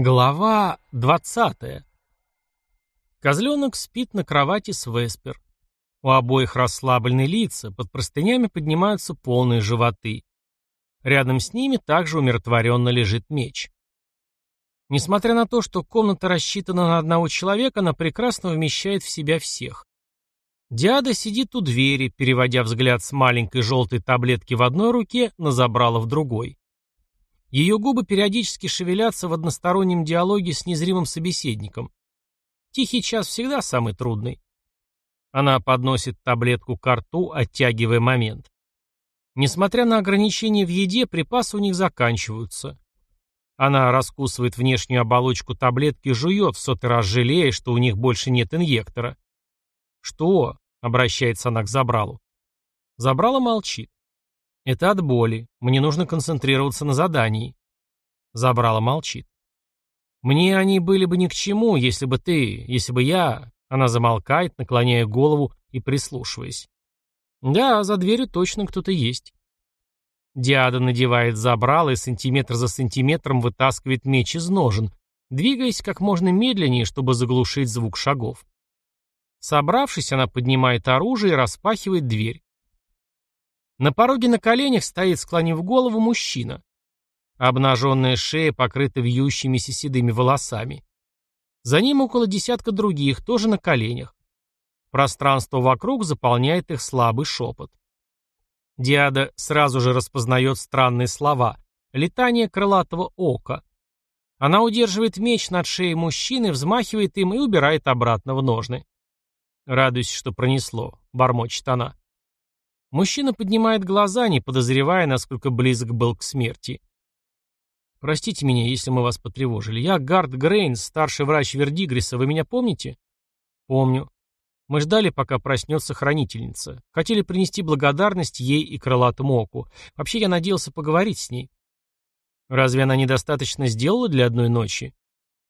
Глава 20. Козленок спит на кровати с Веспер. У обоих расслабленные лица, под простынями поднимаются полные животы. Рядом с ними также умиротворенно лежит меч. Несмотря на то, что комната рассчитана на одного человека, она прекрасно вмещает в себя всех. Диада сидит у двери, переводя взгляд с маленькой желтой таблетки в одной руке на забрало в другой. Ее губы периодически шевелятся в одностороннем диалоге с незримым собеседником. Тихий час всегда самый трудный. Она подносит таблетку к рту, оттягивая момент. Несмотря на ограничения в еде, припасы у них заканчиваются. Она раскусывает внешнюю оболочку таблетки и жует, в сотый раз жалея, что у них больше нет инъектора. «Что?» — обращается она к Забралу. Забрала молчит. Это от боли. Мне нужно концентрироваться на задании. Забрала молчит. Мне они были бы ни к чему, если бы ты, если бы я... Она замолкает, наклоняя голову и прислушиваясь. Да, за дверью точно кто-то есть. Диада надевает забрало и сантиметр за сантиметром вытаскивает меч из ножен, двигаясь как можно медленнее, чтобы заглушить звук шагов. Собравшись, она поднимает оружие и распахивает дверь. На пороге на коленях стоит, склонив голову, мужчина. Обнаженная шея покрыта вьющимися седыми волосами. За ним около десятка других, тоже на коленях. Пространство вокруг заполняет их слабый шепот. Диада сразу же распознает странные слова. Летание крылатого ока. Она удерживает меч над шеей мужчины, взмахивает им и убирает обратно в ножны. Радуясь, что пронесло, бормочет она. Мужчина поднимает глаза, не подозревая, насколько близок был к смерти. «Простите меня, если мы вас потревожили. Я Гард Грейнс, старший врач Вердигриса. Вы меня помните?» «Помню. Мы ждали, пока проснется хранительница. Хотели принести благодарность ей и крылатому оку. Вообще, я надеялся поговорить с ней». «Разве она недостаточно сделала для одной ночи?»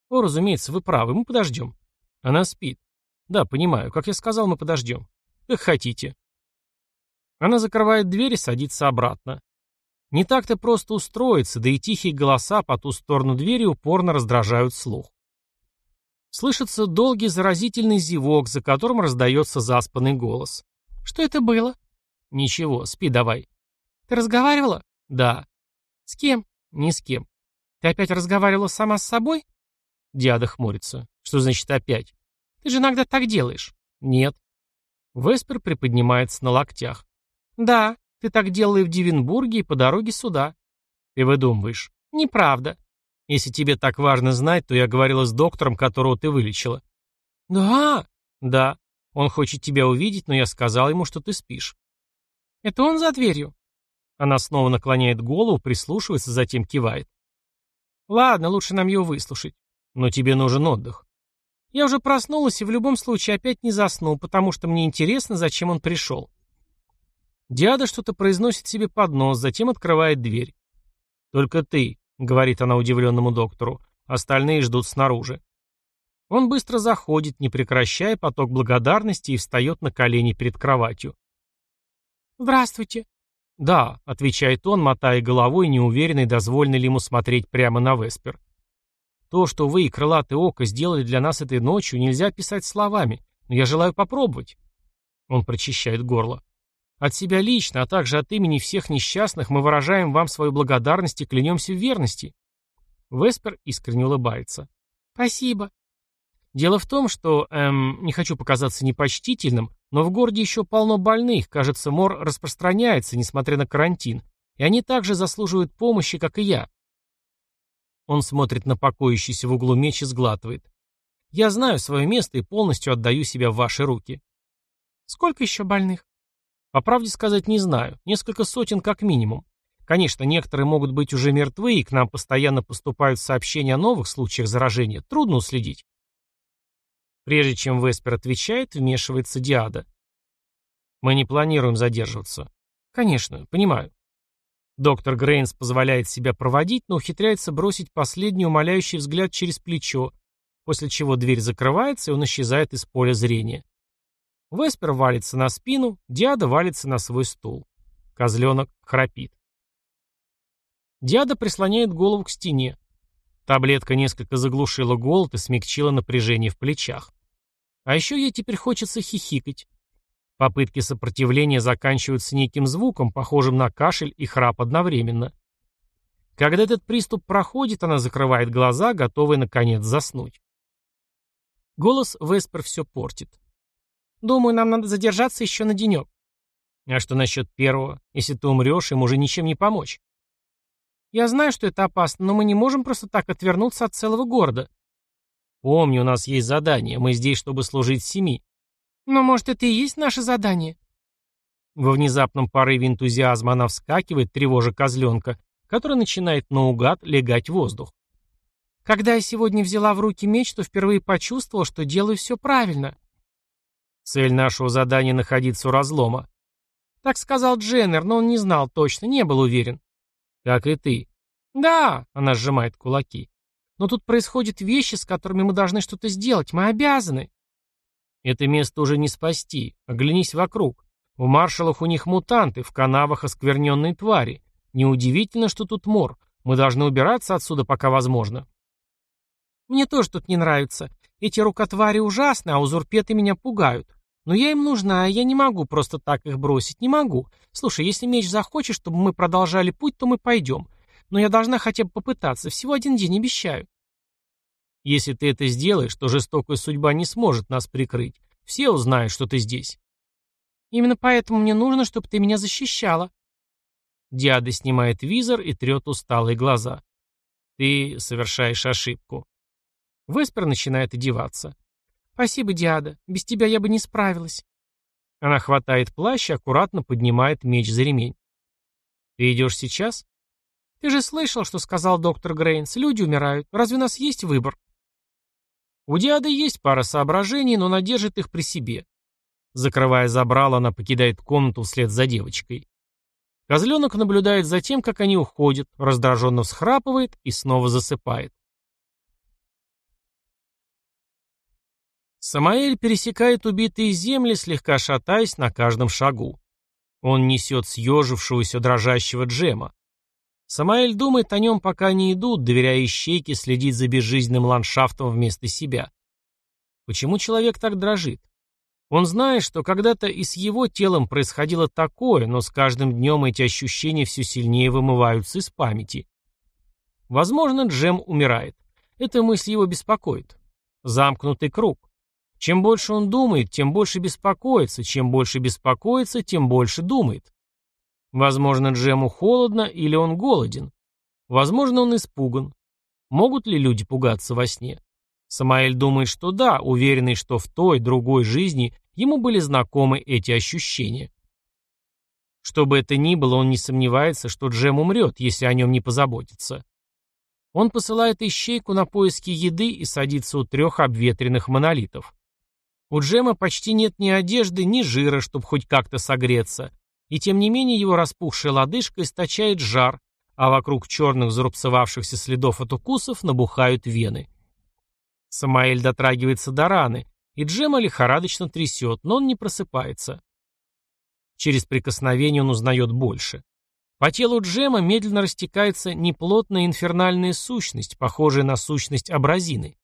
«О, разумеется, вы правы. Мы подождем». «Она спит». «Да, понимаю. Как я сказал, мы подождем». «Как хотите». Она закрывает дверь и садится обратно. Не так-то просто устроиться, да и тихие голоса по ту сторону двери упорно раздражают слух. Слышится долгий заразительный зевок, за которым раздается заспанный голос. «Что это было?» «Ничего, спи давай». «Ты разговаривала?» «Да». «С кем?» «Ни с кем». «Ты опять разговаривала сама с собой?» Диада хмурится. «Что значит опять?» «Ты же иногда так делаешь». «Нет». Веспер приподнимается на локтях. «Да, ты так делал и в Дивенбурге, и по дороге сюда». «Ты выдумываешь». «Неправда». «Если тебе так важно знать, то я говорила с доктором, которого ты вылечила». «Да?» «Да. Он хочет тебя увидеть, но я сказал ему, что ты спишь». «Это он за дверью?» Она снова наклоняет голову, прислушивается, затем кивает. «Ладно, лучше нам его выслушать. Но тебе нужен отдых». «Я уже проснулась и в любом случае опять не засну, потому что мне интересно, зачем он пришел». Диада что-то произносит себе под нос, затем открывает дверь. «Только ты», — говорит она удивленному доктору, — «остальные ждут снаружи». Он быстро заходит, не прекращая поток благодарности, и встает на колени перед кроватью. «Здравствуйте». «Да», — отвечает он, мотая головой, неуверенный, дозволено ли ему смотреть прямо на Веспер. «То, что вы и крылатое око сделали для нас этой ночью, нельзя писать словами, но я желаю попробовать». Он прочищает горло. От себя лично, а также от имени всех несчастных мы выражаем вам свою благодарность и клянемся в верности. Веспер искренне улыбается. Спасибо. Дело в том, что, эм, не хочу показаться непочтительным, но в городе еще полно больных, кажется, мор распространяется, несмотря на карантин, и они также заслуживают помощи, как и я. Он смотрит на покоящийся в углу меч и сглатывает. Я знаю свое место и полностью отдаю себя в ваши руки. Сколько еще больных? По правде сказать не знаю, несколько сотен как минимум. Конечно, некоторые могут быть уже мертвы, и к нам постоянно поступают сообщения о новых случаях заражения, трудно уследить. Прежде чем Веспер отвечает, вмешивается Диада. Мы не планируем задерживаться. Конечно, понимаю. Доктор Грейнс позволяет себя проводить, но ухитряется бросить последний умоляющий взгляд через плечо, после чего дверь закрывается, и он исчезает из поля зрения. Веспер валится на спину, Диада валится на свой стул. Козленок храпит. Диада прислоняет голову к стене. Таблетка несколько заглушила голод и смягчила напряжение в плечах. А еще ей теперь хочется хихикать. Попытки сопротивления заканчиваются неким звуком, похожим на кашель и храп одновременно. Когда этот приступ проходит, она закрывает глаза, готовая наконец заснуть. Голос Веспер все портит. «Думаю, нам надо задержаться еще на денек». «А что насчет первого? Если ты умрешь, им уже ничем не помочь». «Я знаю, что это опасно, но мы не можем просто так отвернуться от целого города». «Помни, у нас есть задание. Мы здесь, чтобы служить семи». «Но, может, это и есть наше задание?» Во внезапном порыве энтузиазма она вскакивает, тревожа козленка, который начинает наугад легать воздух. Когда я сегодня взяла в руки меч, то впервые почувствовала, что делаю все правильно. Цель нашего задания находиться у разлома. Так сказал Дженнер, но он не знал точно, не был уверен. Как и ты. Да, она сжимает кулаки. Но тут происходят вещи, с которыми мы должны что-то сделать, мы обязаны. Это место уже не спасти. Оглянись вокруг. В маршалах у них мутанты, в канавах оскверненные твари. Неудивительно, что тут мор. Мы должны убираться отсюда, пока возможно. Мне тоже тут не нравится. Эти рукотвари ужасны, а узурпеты меня пугают. Но я им нужна, и я не могу просто так их бросить. Не могу. Слушай, если меч захочет, чтобы мы продолжали путь, то мы пойдем. Но я должна хотя бы попытаться. Всего один день, обещаю. Если ты это сделаешь, то жестокая судьба не сможет нас прикрыть. Все узнают, что ты здесь. Именно поэтому мне нужно, чтобы ты меня защищала. Диада снимает визор и трет усталые глаза. Ты совершаешь ошибку. Веспер начинает одеваться. Спасибо, Диада. Без тебя я бы не справилась. Она хватает плащ и аккуратно поднимает меч за ремень. Ты идешь сейчас? Ты же слышал, что сказал доктор Грейнс. Люди умирают. Разве у нас есть выбор? У Диады есть пара соображений, но она держит их при себе. Закрывая забрало, она покидает комнату вслед за девочкой. Козленок наблюдает за тем, как они уходят, раздраженно всхрапывает и снова засыпает. Самаэль пересекает убитые земли, слегка шатаясь на каждом шагу. Он несет съежившегося дрожащего джема. Самаэль думает о нем, пока они идут, доверяя ищейке следить за безжизненным ландшафтом вместо себя. Почему человек так дрожит? Он знает, что когда-то и с его телом происходило такое, но с каждым днем эти ощущения все сильнее вымываются из памяти. Возможно, Джем умирает. Эта мысль его беспокоит. Замкнутый круг. Чем больше он думает, тем больше беспокоится, чем больше беспокоится, тем больше думает. Возможно, Джему холодно или он голоден. Возможно, он испуган. Могут ли люди пугаться во сне? Самаэль думает, что да, уверенный, что в той, другой жизни ему были знакомы эти ощущения. Что бы это ни было, он не сомневается, что Джем умрет, если о нем не позаботиться. Он посылает ищейку на поиски еды и садится у трех обветренных монолитов. У Джема почти нет ни одежды, ни жира, чтобы хоть как-то согреться, и тем не менее его распухшая лодыжка источает жар, а вокруг черных зарубцевавшихся следов от укусов набухают вены. Самаэль дотрагивается до раны, и Джема лихорадочно трясет, но он не просыпается. Через прикосновение он узнает больше. По телу Джема медленно растекается неплотная инфернальная сущность, похожая на сущность абразины.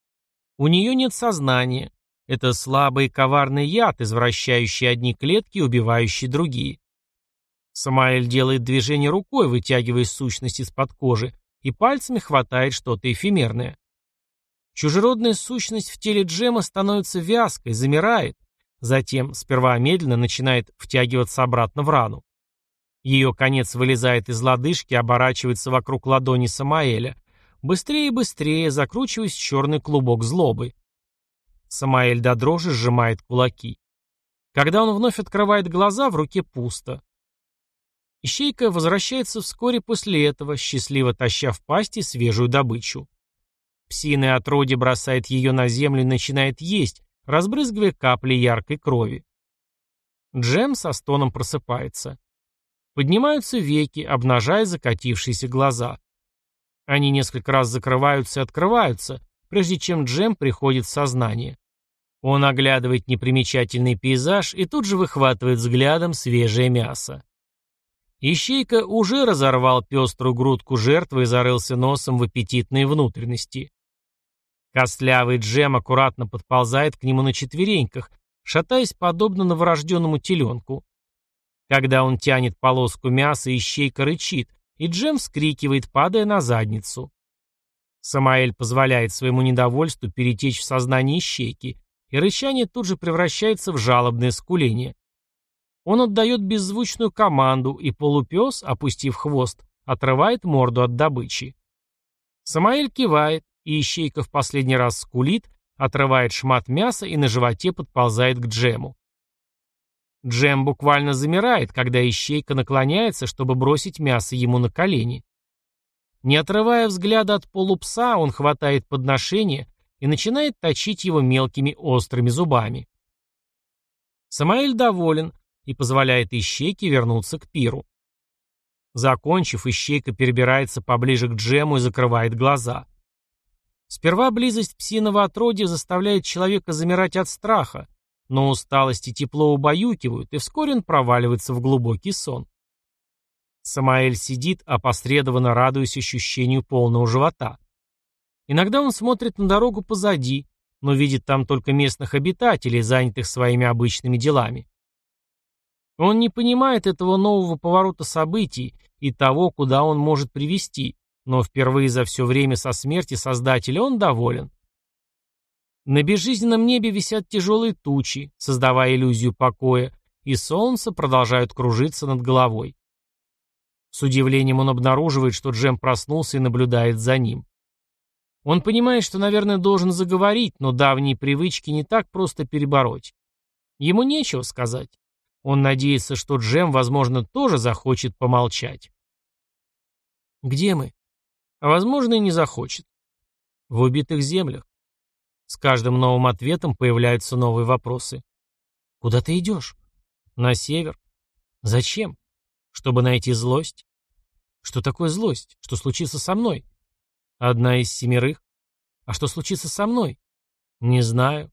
У нее нет сознания. Это слабый коварный яд, извращающий одни клетки и убивающий другие. Самаэль делает движение рукой, вытягивая сущность из-под кожи, и пальцами хватает что-то эфемерное. Чужеродная сущность в теле Джема становится вязкой, замирает, затем сперва медленно начинает втягиваться обратно в рану. Ее конец вылезает из лодыжки, оборачивается вокруг ладони Самаэля, быстрее и быстрее закручиваясь в черный клубок злобы. Самаэль до дрожи сжимает кулаки. Когда он вновь открывает глаза, в руке пусто. Ищейка возвращается вскоре после этого, счастливо таща в пасти свежую добычу. Псиное отродье бросает ее на землю и начинает есть, разбрызгивая капли яркой крови. Джем со стоном просыпается. Поднимаются веки, обнажая закатившиеся глаза. Они несколько раз закрываются и открываются, прежде чем Джем приходит в сознание. Он оглядывает непримечательный пейзаж и тут же выхватывает взглядом свежее мясо. Ищейка уже разорвал пеструю грудку жертвы и зарылся носом в аппетитные внутренности. Костлявый Джем аккуратно подползает к нему на четвереньках, шатаясь подобно новорожденному теленку. Когда он тянет полоску мяса, ищейка рычит, и Джем вскрикивает, падая на задницу. Самаэль позволяет своему недовольству перетечь в сознание ищейки, и рычание тут же превращается в жалобное скуление. Он отдает беззвучную команду, и полупес, опустив хвост, отрывает морду от добычи. Самаэль кивает, и ищейка в последний раз скулит, отрывает шмат мяса и на животе подползает к Джему. Джем буквально замирает, когда ищейка наклоняется, чтобы бросить мясо ему на колени. Не отрывая взгляда от полупса, он хватает подношение и начинает точить его мелкими острыми зубами. Самаэль доволен и позволяет ищейке вернуться к пиру. Закончив, ищейка перебирается поближе к Джему и закрывает глаза. Сперва близость псиного отродья заставляет человека замирать от страха, но усталость и тепло убаюкивают, и вскоре он проваливается в глубокий сон. Самаэль сидит, опосредованно радуясь ощущению полного живота. Иногда он смотрит на дорогу позади, но видит там только местных обитателей, занятых своими обычными делами. Он не понимает этого нового поворота событий и того, куда он может привести, но впервые за все время со смерти Создателя он доволен. На безжизненном небе висят тяжелые тучи, создавая иллюзию покоя, и солнце продолжает кружиться над головой. С удивлением он обнаруживает, что Джем проснулся и наблюдает за ним. Он понимает, что, наверное, должен заговорить, но давние привычки не так просто перебороть. Ему нечего сказать. Он надеется, что Джем, возможно, тоже захочет помолчать. «Где мы?» А возможно, и не захочет. В убитых землях. С каждым новым ответом появляются новые вопросы. Куда ты идешь? На север. Зачем? Чтобы найти злость. Что такое злость? Что случится со мной? Одна из семерых. А что случится со мной? Не знаю.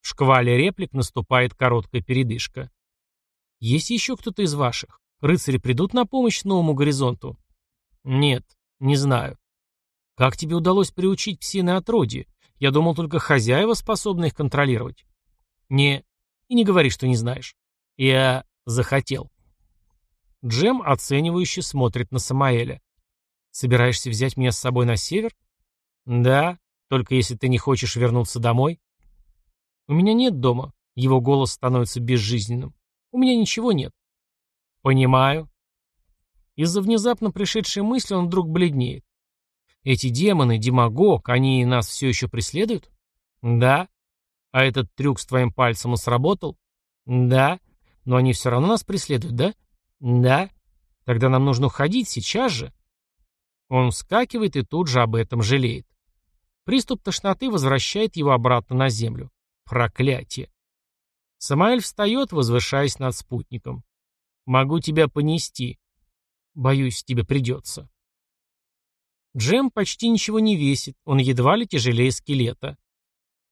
В шквале реплик наступает короткая передышка. Есть еще кто-то из ваших? Рыцари придут на помощь новому горизонту? Нет, не знаю. Как тебе удалось приучить псины отродье? Я думал, только хозяева способны их контролировать. Не, и не говори, что не знаешь. Я захотел. Джем оценивающе смотрит на Самаэля. Собираешься взять меня с собой на север? Да, только если ты не хочешь вернуться домой. У меня нет дома. Его голос становится безжизненным. У меня ничего нет. Понимаю. Из-за внезапно пришедшей мысли он вдруг бледнеет. Эти демоны, демагог, они нас все еще преследуют? Да. А этот трюк с твоим пальцем он сработал? Да. Но они все равно нас преследуют, да? Да. Тогда нам нужно уходить сейчас же. Он вскакивает и тут же об этом жалеет. Приступ тошноты возвращает его обратно на землю. Проклятие. Самаэль встает, возвышаясь над спутником. «Могу тебя понести. Боюсь, тебе придется». Джем почти ничего не весит, он едва ли тяжелее скелета.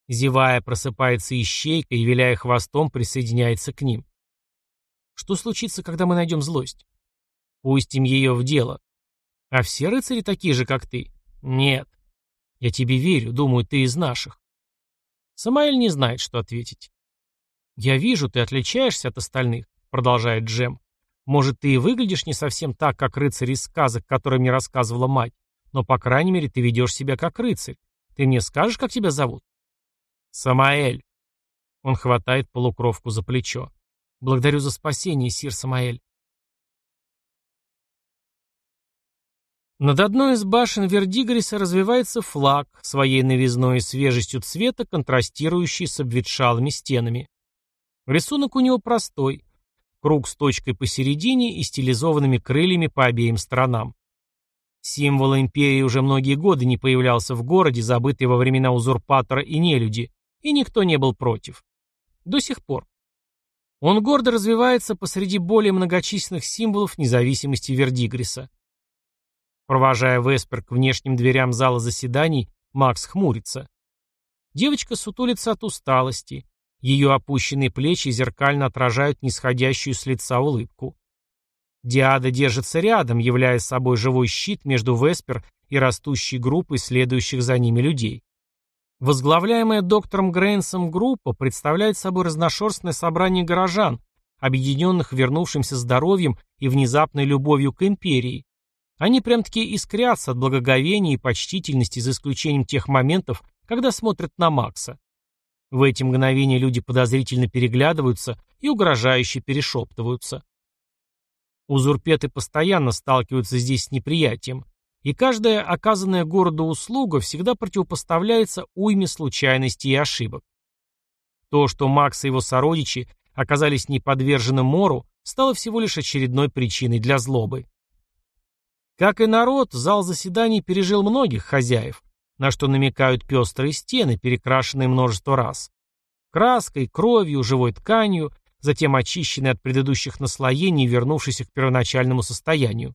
Зевая, просыпается ищейка и, виляя хвостом, присоединяется к ним. Что случится, когда мы найдем злость? Пустим ее в дело. А все рыцари такие же, как ты? Нет. Я тебе верю, думаю, ты из наших. Самаэль не знает, что ответить. «Я вижу, ты отличаешься от остальных», — продолжает Джем. «Может, ты и выглядишь не совсем так, как рыцарь из сказок, которые мне рассказывала мать, но, по крайней мере, ты ведешь себя как рыцарь. Ты мне скажешь, как тебя зовут?» «Самаэль». Он хватает полукровку за плечо. «Благодарю за спасение, сир Самаэль». Над одной из башен Вердигриса развивается флаг, своей новизной и свежестью цвета, контрастирующий с обветшалыми стенами. Рисунок у него простой. Круг с точкой посередине и стилизованными крыльями по обеим сторонам. Символ империи уже многие годы не появлялся в городе, забытый во времена узурпатора и нелюди, и никто не был против. До сих пор. Он гордо развивается посреди более многочисленных символов независимости Вердигриса. Провожая Веспер к внешним дверям зала заседаний, Макс хмурится. Девочка сутулится от усталости. Ее опущенные плечи зеркально отражают нисходящую с лица улыбку. Диада держится рядом, являя собой живой щит между Веспер и растущей группой следующих за ними людей. Возглавляемая доктором Грейнсом группа представляет собой разношерстное собрание горожан, объединенных вернувшимся здоровьем и внезапной любовью к империи. Они прям-таки искрятся от благоговения и почтительности, за исключением тех моментов, когда смотрят на Макса. В эти мгновения люди подозрительно переглядываются и угрожающе перешептываются. Узурпеты постоянно сталкиваются здесь с неприятием, и каждая оказанная городу услуга всегда противопоставляется уйме случайностей и ошибок. То, что Макс и его сородичи оказались не подвержены мору, стало всего лишь очередной причиной для злобы. Как и народ, зал заседаний пережил многих хозяев, на что намекают пестрые стены, перекрашенные множество раз. Краской, кровью, живой тканью, затем очищенные от предыдущих наслоений и вернувшиеся к первоначальному состоянию.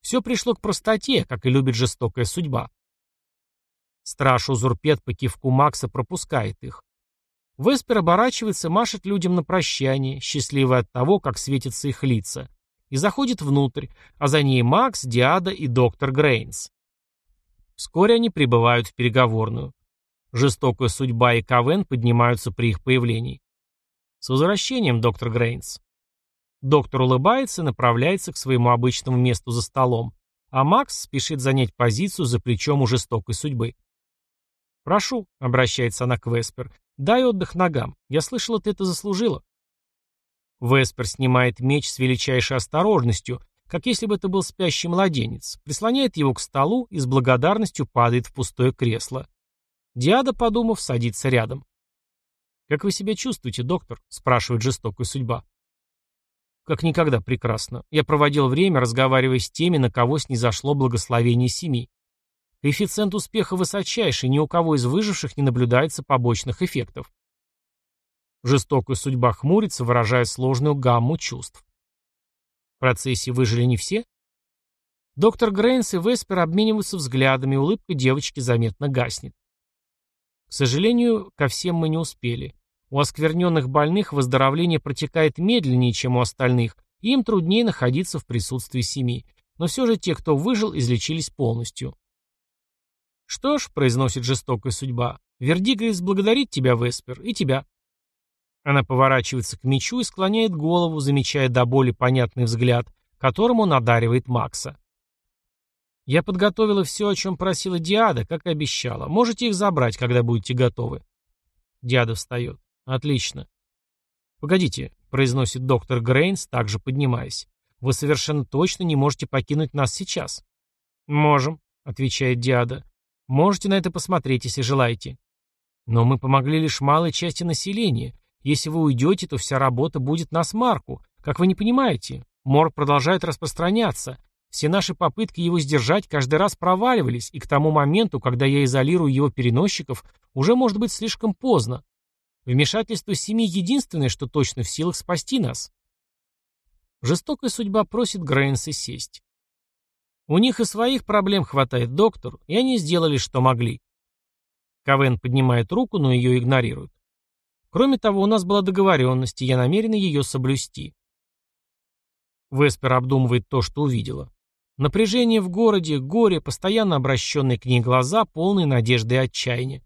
Все пришло к простоте, как и любит жестокая судьба. Страж Узурпет по кивку Макса пропускает их. Веспер оборачивается, машет людям на прощание, счастливый от того, как светятся их лица, и заходит внутрь, а за ней Макс, Диада и доктор Грейнс. Вскоре они прибывают в переговорную. Жестокая судьба и Кавен поднимаются при их появлении. «С возвращением, доктор Грейнс». Доктор улыбается и направляется к своему обычному месту за столом, а Макс спешит занять позицию за плечом у жестокой судьбы. «Прошу», — обращается она к Веспер, — «дай отдых ногам. Я слышала, ты это заслужила». Веспер снимает меч с величайшей осторожностью, как если бы это был спящий младенец, прислоняет его к столу и с благодарностью падает в пустое кресло. Диада, подумав, садится рядом. «Как вы себя чувствуете, доктор?» — спрашивает жестокая судьба. Как никогда прекрасно. Я проводил время, разговаривая с теми, на кого снизошло благословение семьи. Коэффициент успеха высочайший, ни у кого из выживших не наблюдается побочных эффектов. Жестокая судьба хмурится, выражая сложную гамму чувств. В процессе выжили не все? Доктор Грейнс и Веспер обмениваются взглядами, улыбка девочки заметно гаснет. К сожалению, ко всем мы не успели. У оскверненных больных выздоровление протекает медленнее, чем у остальных, и им труднее находиться в присутствии семьи. Но все же те, кто выжил, излечились полностью. «Что ж», — произносит жестокая судьба, — «Вердигрис благодарит тебя, Веспер, и тебя». Она поворачивается к мечу и склоняет голову, замечая до боли понятный взгляд, которым он одаривает Макса. «Я подготовила все, о чем просила Диада, как и обещала. Можете их забрать, когда будете готовы». Диада встает. Отлично. Погодите, произносит доктор Грейнс, также поднимаясь. Вы совершенно точно не можете покинуть нас сейчас. Можем, отвечает Диада. Можете на это посмотреть, если желаете. Но мы помогли лишь малой части населения. Если вы уйдете, то вся работа будет на смарку. Как вы не понимаете, мор продолжает распространяться. Все наши попытки его сдержать каждый раз проваливались, и к тому моменту, когда я изолирую его переносчиков, уже может быть слишком поздно. Вмешательство семьи единственное, что точно в силах спасти нас. Жестокая судьба просит Грейнса сесть. У них и своих проблем хватает, доктор, и они сделали, что могли. Кавен поднимает руку, но ее игнорируют. Кроме того, у нас была договоренность, и я намерен ее соблюсти. Веспер обдумывает то, что увидела. Напряжение в городе, горе, постоянно обращенные к ней глаза, полные надежды и отчаяния.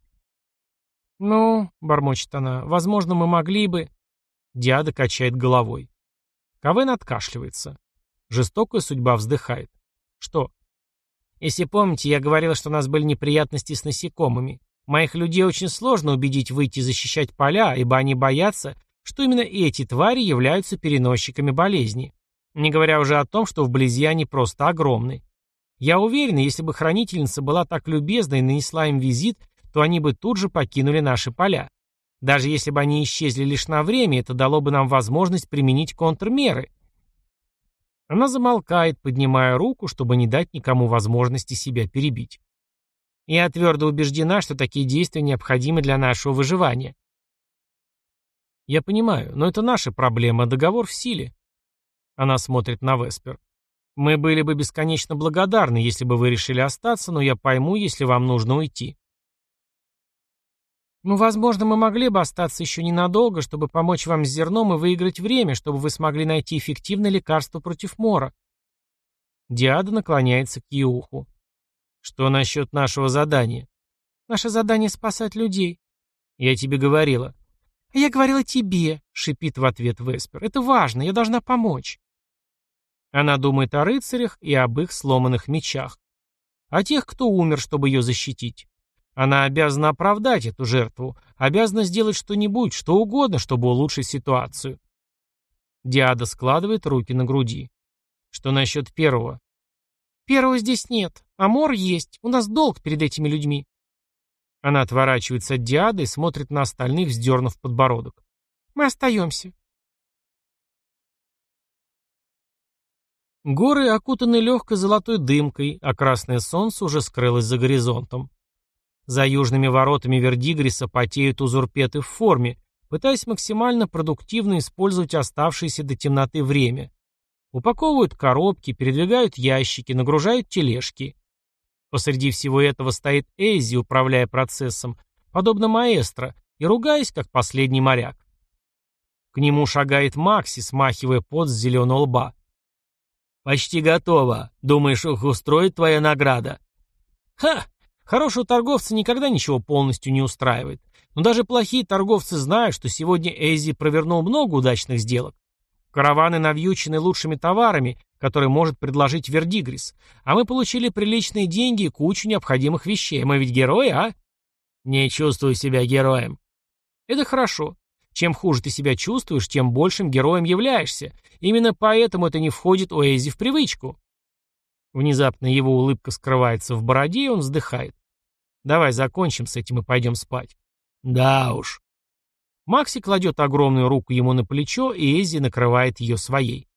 «Ну», — бормочет она, — «возможно, мы могли бы...» Диада качает головой. Кавен откашливается. Жестокая судьба вздыхает. «Что?» «Если помните, я говорил, что у нас были неприятности с насекомыми. Моих людей очень сложно убедить выйти защищать поля, ибо они боятся, что именно эти твари являются переносчиками болезни. Не говоря уже о том, что вблизи они просто огромны. Я уверен, если бы хранительница была так любезна и нанесла им визит, то они бы тут же покинули наши поля. Даже если бы они исчезли лишь на время, это дало бы нам возможность применить контрмеры. Она замолкает, поднимая руку, чтобы не дать никому возможности себя перебить. Я твердо убеждена, что такие действия необходимы для нашего выживания. Я понимаю, но это наша проблема, договор в силе. Она смотрит на Веспер. Мы были бы бесконечно благодарны, если бы вы решили остаться, но я пойму, если вам нужно уйти. Ну, возможно, мы могли бы остаться еще ненадолго, чтобы помочь вам с зерном и выиграть время, чтобы вы смогли найти эффективное лекарство против мора. Диада наклоняется к Еуху. Что насчет нашего задания? Наше задание спасать людей. Я тебе говорила. А я говорила тебе, шипит в ответ Веспер. Это важно, я должна помочь. Она думает о рыцарях и об их сломанных мечах. О тех, кто умер, чтобы ее защитить. Она обязана оправдать эту жертву, обязана сделать что-нибудь, что угодно, чтобы улучшить ситуацию. Диада складывает руки на груди. Что насчет первого? Первого здесь нет, а мор есть. У нас долг перед этими людьми. Она отворачивается от Диады и смотрит на остальных, вздернув подбородок. Мы остаемся. Горы окутаны легкой золотой дымкой, а красное солнце уже скрылось за горизонтом. За южными воротами Вердигриса потеют узурпеты в форме, пытаясь максимально продуктивно использовать оставшееся до темноты время. Упаковывают коробки, передвигают ящики, нагружают тележки. Посреди всего этого стоит Эйзи, управляя процессом, подобно маэстро, и ругаясь, как последний моряк. К нему шагает Макси, смахивая пот с зеленого лба. «Почти готово. Думаешь, их устроит твоя награда?» «Ха! Хорошего торговца никогда ничего полностью не устраивает. Но даже плохие торговцы знают, что сегодня Эйзи провернул много удачных сделок. Караваны навьючены лучшими товарами, которые может предложить Вердигрис, а мы получили приличные деньги и кучу необходимых вещей. Мы ведь герои, а? Не чувствую себя героем. Это хорошо. Чем хуже ты себя чувствуешь, тем большим героем являешься. Именно поэтому это не входит у Эйзи в привычку. Внезапно его улыбка скрывается в бороде, и он вздыхает. Давай закончим с этим и пойдем спать. Да уж. Макси кладет огромную руку ему на плечо, и Эзи накрывает ее своей.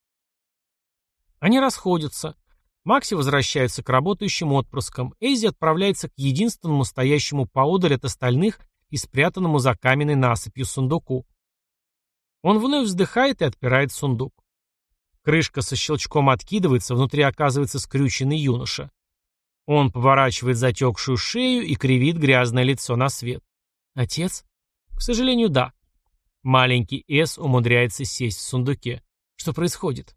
Они расходятся. Макси возвращается к работающим отпрыскам. Эзи отправляется к единственному стоящему поодаль от остальных и спрятанному за каменной насыпью сундуку. Он вновь вздыхает и отпирает сундук. Крышка со щелчком откидывается, внутри оказывается скрюченный юноша. Он поворачивает затекшую шею и кривит грязное лицо на свет. Отец? К сожалению, да. Маленький Эс умудряется сесть в сундуке. Что происходит?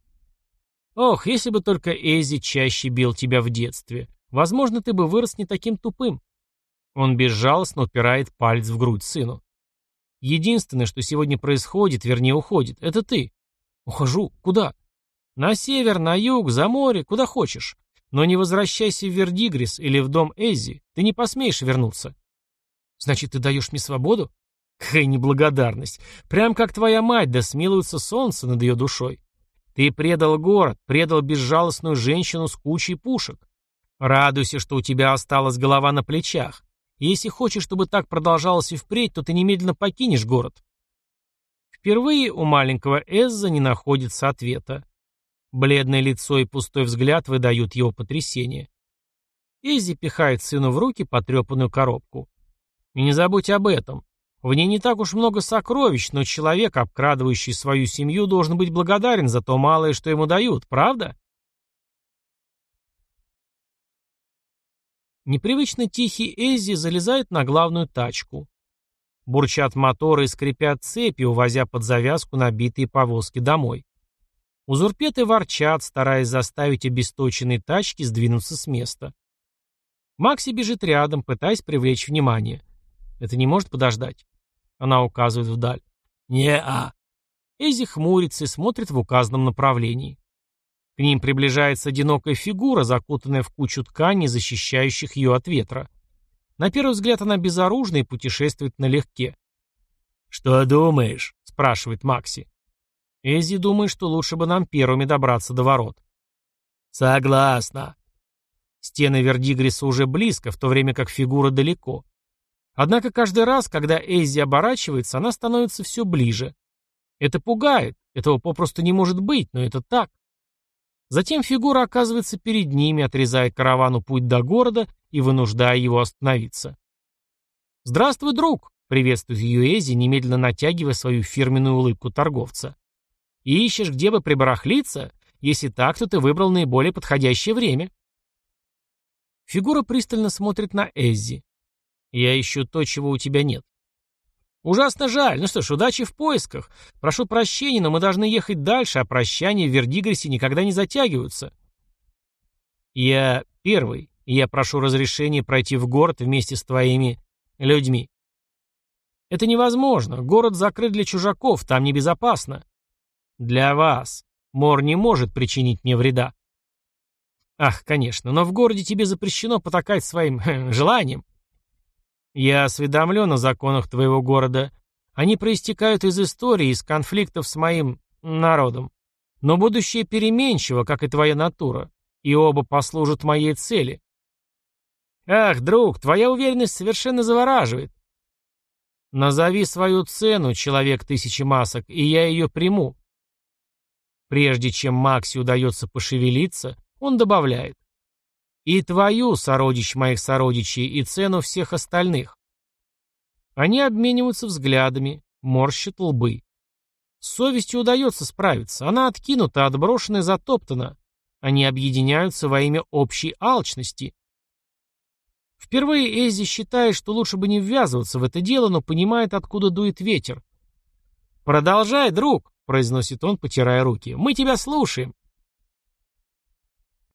Ох, если бы только Эзи чаще бил тебя в детстве. Возможно, ты бы вырос не таким тупым. Он безжалостно упирает палец в грудь сыну. Единственное, что сегодня происходит, вернее уходит, это ты. Ухожу. Куда? На север, на юг, за море, куда хочешь. Но не возвращайся в Вердигрис или в дом Эзи. Ты не посмеешь вернуться. Значит, ты даешь мне свободу? Какая неблагодарность. Прям как твоя мать, да смилуется солнце над ее душой. Ты предал город, предал безжалостную женщину с кучей пушек. Радуйся, что у тебя осталась голова на плечах. Если хочешь, чтобы так продолжалось и впредь, то ты немедленно покинешь город. Впервые у маленького Эзза не находится ответа. Бледное лицо и пустой взгляд выдают его потрясение. Изи пихает сыну в руки потрепанную коробку. И не забудь об этом. В ней не так уж много сокровищ, но человек, обкрадывающий свою семью, должен быть благодарен за то малое, что ему дают, правда? Непривычно тихий Эззи залезает на главную тачку. Бурчат моторы и скрипят цепи, увозя под завязку набитые повозки домой. Узурпеты ворчат, стараясь заставить обесточенные тачки сдвинуться с места. Макси бежит рядом, пытаясь привлечь внимание. Это не может подождать. Она указывает вдаль. «Не-а». Эзи хмурится и смотрит в указанном направлении. К ним приближается одинокая фигура, закутанная в кучу тканей, защищающих ее от ветра. На первый взгляд она безоружна и путешествует налегке. «Что думаешь?» — спрашивает Макси. Эзи думает, что лучше бы нам первыми добраться до ворот. Согласна. Стены Вердигриса уже близко, в то время как фигура далеко. Однако каждый раз, когда Эзи оборачивается, она становится все ближе. Это пугает, этого попросту не может быть, но это так. Затем фигура оказывается перед ними, отрезая каравану путь до города и вынуждая его остановиться. «Здравствуй, друг!» — приветствует ее Эзи, немедленно натягивая свою фирменную улыбку торговца. И ищешь, где бы прибарахлиться? Если так, то ты выбрал наиболее подходящее время. Фигура пристально смотрит на Эззи. Я ищу то, чего у тебя нет. Ужасно жаль. Ну что ж, удачи в поисках. Прошу прощения, но мы должны ехать дальше, а прощания в Вердигресе никогда не затягиваются. Я первый, и я прошу разрешения пройти в город вместе с твоими людьми. Это невозможно. Город закрыт для чужаков, там небезопасно. Для вас. Мор не может причинить мне вреда. Ах, конечно, но в городе тебе запрещено потакать своим желаниям. Я осведомлен о законах твоего города. Они проистекают из истории, из конфликтов с моим народом. Но будущее переменчиво, как и твоя натура, и оба послужат моей цели. Ах, друг, твоя уверенность совершенно завораживает. Назови свою цену, человек тысячи масок, и я ее приму. Прежде чем Макси удается пошевелиться, он добавляет. И твою, сородич моих сородичей, и цену всех остальных. Они обмениваются взглядами, морщат лбы. С совестью удается справиться, она откинута, отброшена и затоптана. Они объединяются во имя общей алчности. Впервые Эззи считает, что лучше бы не ввязываться в это дело, но понимает, откуда дует ветер. «Продолжай, друг», — произносит он, потирая руки. «Мы тебя слушаем».